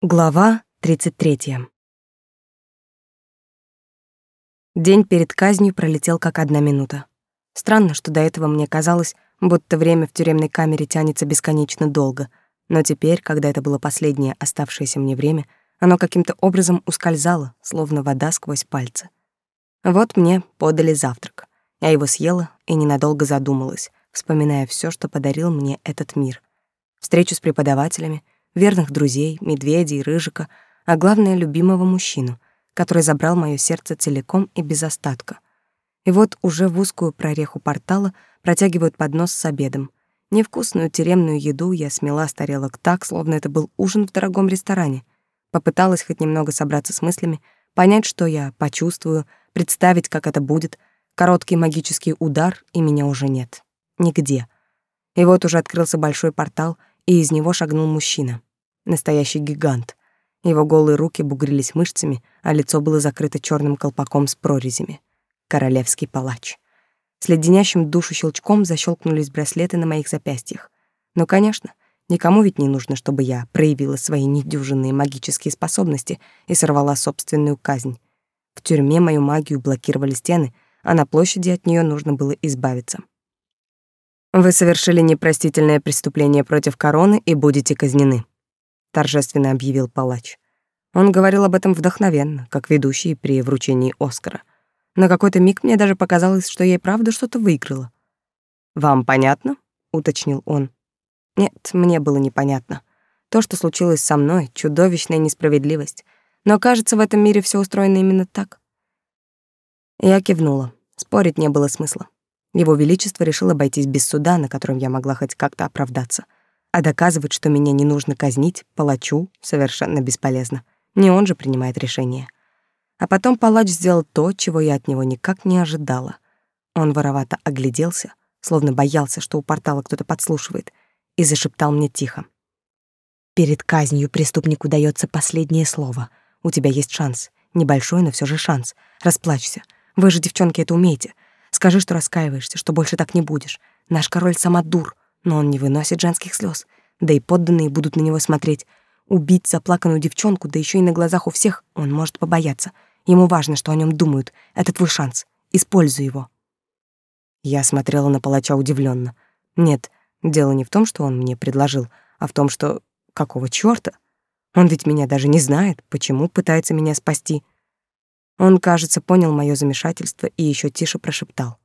Глава 33. День перед казнью пролетел как одна минута. Странно, что до этого мне казалось, будто время в тюремной камере тянется бесконечно долго, но теперь, когда это было последнее оставшееся мне время, оно каким-то образом ускользало, словно вода сквозь пальцы. Вот мне подали завтрак. Я его съела и ненадолго задумалась, вспоминая все, что подарил мне этот мир. Встречу с преподавателями — верных друзей, медведей, рыжика, а главное — любимого мужчину, который забрал моё сердце целиком и без остатка. И вот уже в узкую прореху портала протягивают поднос с обедом. Невкусную тюремную еду я смела с тарелок так, словно это был ужин в дорогом ресторане. Попыталась хоть немного собраться с мыслями, понять, что я почувствую, представить, как это будет. Короткий магический удар, и меня уже нет. Нигде. И вот уже открылся большой портал, и из него шагнул мужчина. Настоящий гигант. Его голые руки бугрились мышцами, а лицо было закрыто черным колпаком с прорезями. Королевский палач. С леденящим душу щелчком защелкнулись браслеты на моих запястьях. Но, конечно, никому ведь не нужно, чтобы я проявила свои недюжинные магические способности и сорвала собственную казнь. В тюрьме мою магию блокировали стены, а на площади от нее нужно было избавиться. Вы совершили непростительное преступление против короны и будете казнены, торжественно объявил палач. Он говорил об этом вдохновенно, как ведущий при вручении Оскара. На какой-то миг мне даже показалось, что я и правда что-то выиграла. Вам понятно? уточнил он. Нет, мне было непонятно. То, что случилось со мной, чудовищная несправедливость. Но, кажется, в этом мире все устроено именно так. Я кивнула. Спорить не было смысла. Его Величество решил обойтись без суда, на котором я могла хоть как-то оправдаться. А доказывать, что меня не нужно казнить, палачу, совершенно бесполезно. Не он же принимает решение. А потом палач сделал то, чего я от него никак не ожидала. Он воровато огляделся, словно боялся, что у портала кто-то подслушивает, и зашептал мне тихо. «Перед казнью преступнику дается последнее слово. У тебя есть шанс. Небольшой, но все же шанс. Расплачься. Вы же, девчонки, это умеете. Скажи, что раскаиваешься, что больше так не будешь. Наш король сама дур, но он не выносит женских слез. Да и подданные будут на него смотреть. Убить заплаканную девчонку, да еще и на глазах у всех, он может побояться. Ему важно, что о нем думают. Это твой шанс. Используй его. Я смотрела на палача удивленно. Нет, дело не в том, что он мне предложил, а в том, что... Какого чёрта? Он ведь меня даже не знает, почему пытается меня спасти. Он, кажется, понял моё замешательство и ещё тише прошептал.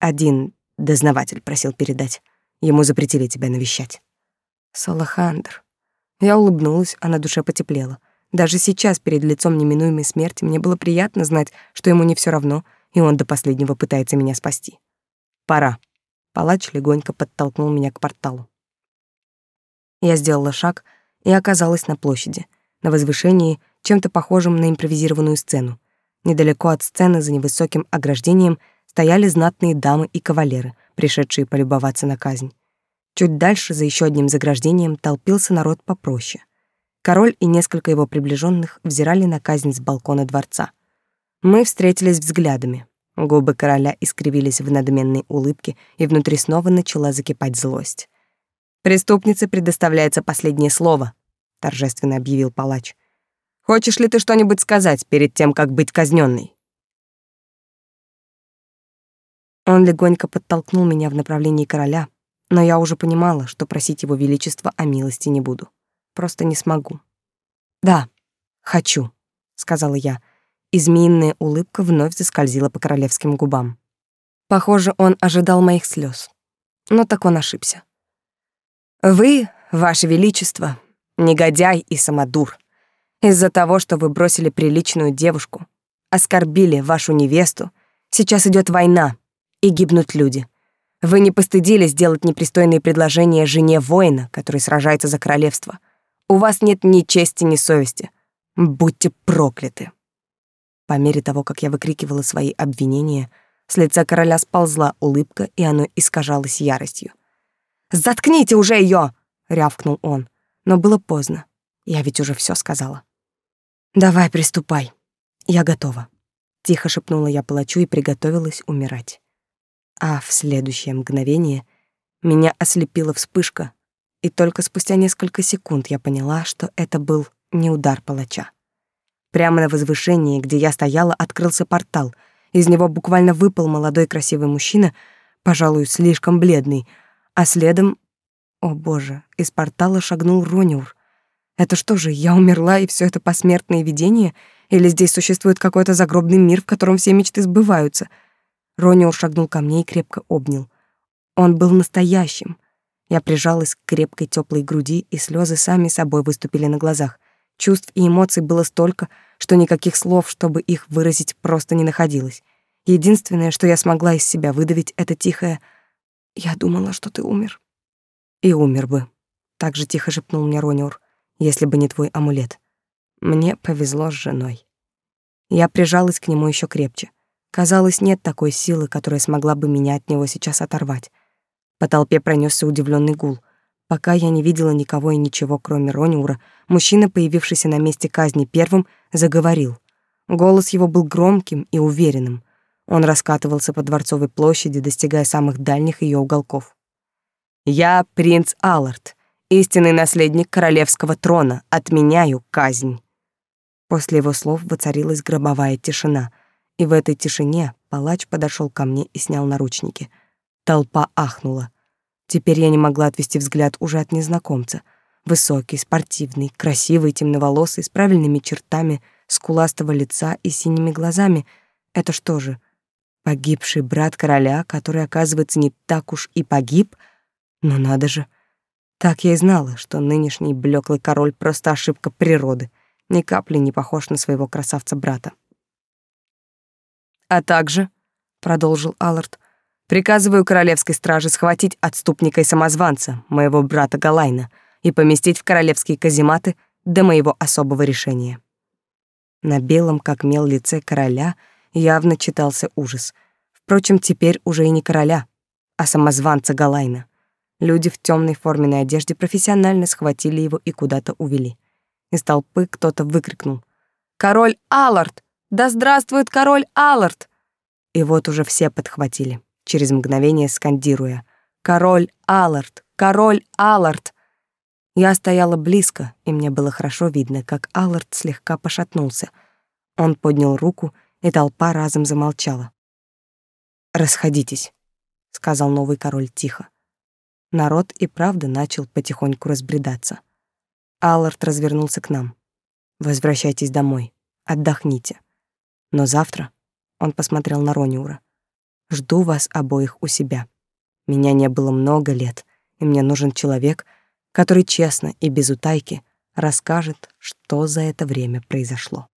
«Один дознаватель просил передать. Ему запретили тебя навещать». «Салахандр». Я улыбнулась, а на душе потеплело. Даже сейчас, перед лицом неминуемой смерти, мне было приятно знать, что ему не всё равно, и он до последнего пытается меня спасти. «Пора». Палач легонько подтолкнул меня к порталу. Я сделала шаг и оказалась на площади, на возвышении, чем-то похожим на импровизированную сцену. Недалеко от сцены за невысоким ограждением стояли знатные дамы и кавалеры, пришедшие полюбоваться на казнь. Чуть дальше, за еще одним заграждением, толпился народ попроще. Король и несколько его приближенных взирали на казнь с балкона дворца. Мы встретились взглядами. Губы короля искривились в надменной улыбке, и внутри снова начала закипать злость. «Преступнице предоставляется последнее слово», — торжественно объявил палач. Хочешь ли ты что-нибудь сказать перед тем, как быть казненной? Он легонько подтолкнул меня в направлении короля, но я уже понимала, что просить его величества о милости не буду. Просто не смогу. «Да, хочу», — сказала я, и змеиная улыбка вновь заскользила по королевским губам. Похоже, он ожидал моих слез, но так он ошибся. «Вы, ваше величество, негодяй и самодур», из-за того, что вы бросили приличную девушку, оскорбили вашу невесту, сейчас идет война, и гибнут люди. Вы не постыдились делать непристойные предложения жене воина, который сражается за королевство. У вас нет ни чести, ни совести. Будьте прокляты. По мере того, как я выкрикивала свои обвинения, с лица короля сползла улыбка, и оно искажалось яростью. «Заткните уже ее! рявкнул он. Но было поздно. Я ведь уже все сказала. «Давай, приступай. Я готова», — тихо шепнула я палачу и приготовилась умирать. А в следующее мгновение меня ослепила вспышка, И только спустя несколько секунд я поняла, что это был не удар палача. Прямо на возвышении, где я стояла, открылся портал. Из него буквально выпал молодой красивый мужчина, пожалуй, слишком бледный, а следом... О боже, из портала шагнул Рониур. Это что же, я умерла, и все это посмертное видение? Или здесь существует какой-то загробный мир, в котором все мечты сбываются? Рониур шагнул ко мне и крепко обнял. Он был настоящим. Я прижалась к крепкой теплой груди, и слезы сами собой выступили на глазах. Чувств и эмоций было столько, что никаких слов, чтобы их выразить, просто не находилось. Единственное, что я смогла из себя выдавить, это тихое «Я думала, что ты умер». «И умер бы», — так же тихо шепнул мне Рониур, «если бы не твой амулет. Мне повезло с женой». Я прижалась к нему еще крепче. Казалось, нет такой силы, которая смогла бы меня от него сейчас оторвать. По толпе пронесся удивленный гул. Пока я не видела никого и ничего, кроме Рониура, мужчина, появившийся на месте казни первым, заговорил. Голос его был громким и уверенным. Он раскатывался по Дворцовой площади, достигая самых дальних ее уголков. «Я принц Аллард, истинный наследник королевского трона, отменяю казнь». После его слов воцарилась гробовая тишина, и в этой тишине палач подошел ко мне и снял наручники. Толпа ахнула. Теперь я не могла отвести взгляд уже от незнакомца. Высокий, спортивный, красивый, темноволосый, с правильными чертами, скуластого лица и синими глазами. Это что же, погибший брат короля, который, оказывается, не так уж и погиб? Но надо же. Так я и знала, что нынешний блеклый король просто ошибка природы, ни капли не похож на своего красавца-брата. А также, продолжил Аллард, Приказываю королевской страже схватить отступника и самозванца, моего брата Галайна, и поместить в королевские казематы до моего особого решения. На белом, как мел, лице короля явно читался ужас. Впрочем, теперь уже и не короля, а самозванца Галайна. Люди в темной форменной одежде профессионально схватили его и куда-то увели. Из толпы кто-то выкрикнул «Король Аллард! Да здравствует король Аллард!» И вот уже все подхватили через мгновение скандируя «Король Аллард! Король Аллард!» Я стояла близко, и мне было хорошо видно, как Аллард слегка пошатнулся. Он поднял руку, и толпа разом замолчала. «Расходитесь», — сказал новый король тихо. Народ и правда начал потихоньку разбредаться. Аллард развернулся к нам. «Возвращайтесь домой, отдохните. Но завтра...» — он посмотрел на Рониура. Жду вас обоих у себя. Меня не было много лет, и мне нужен человек, который честно и без утайки расскажет, что за это время произошло.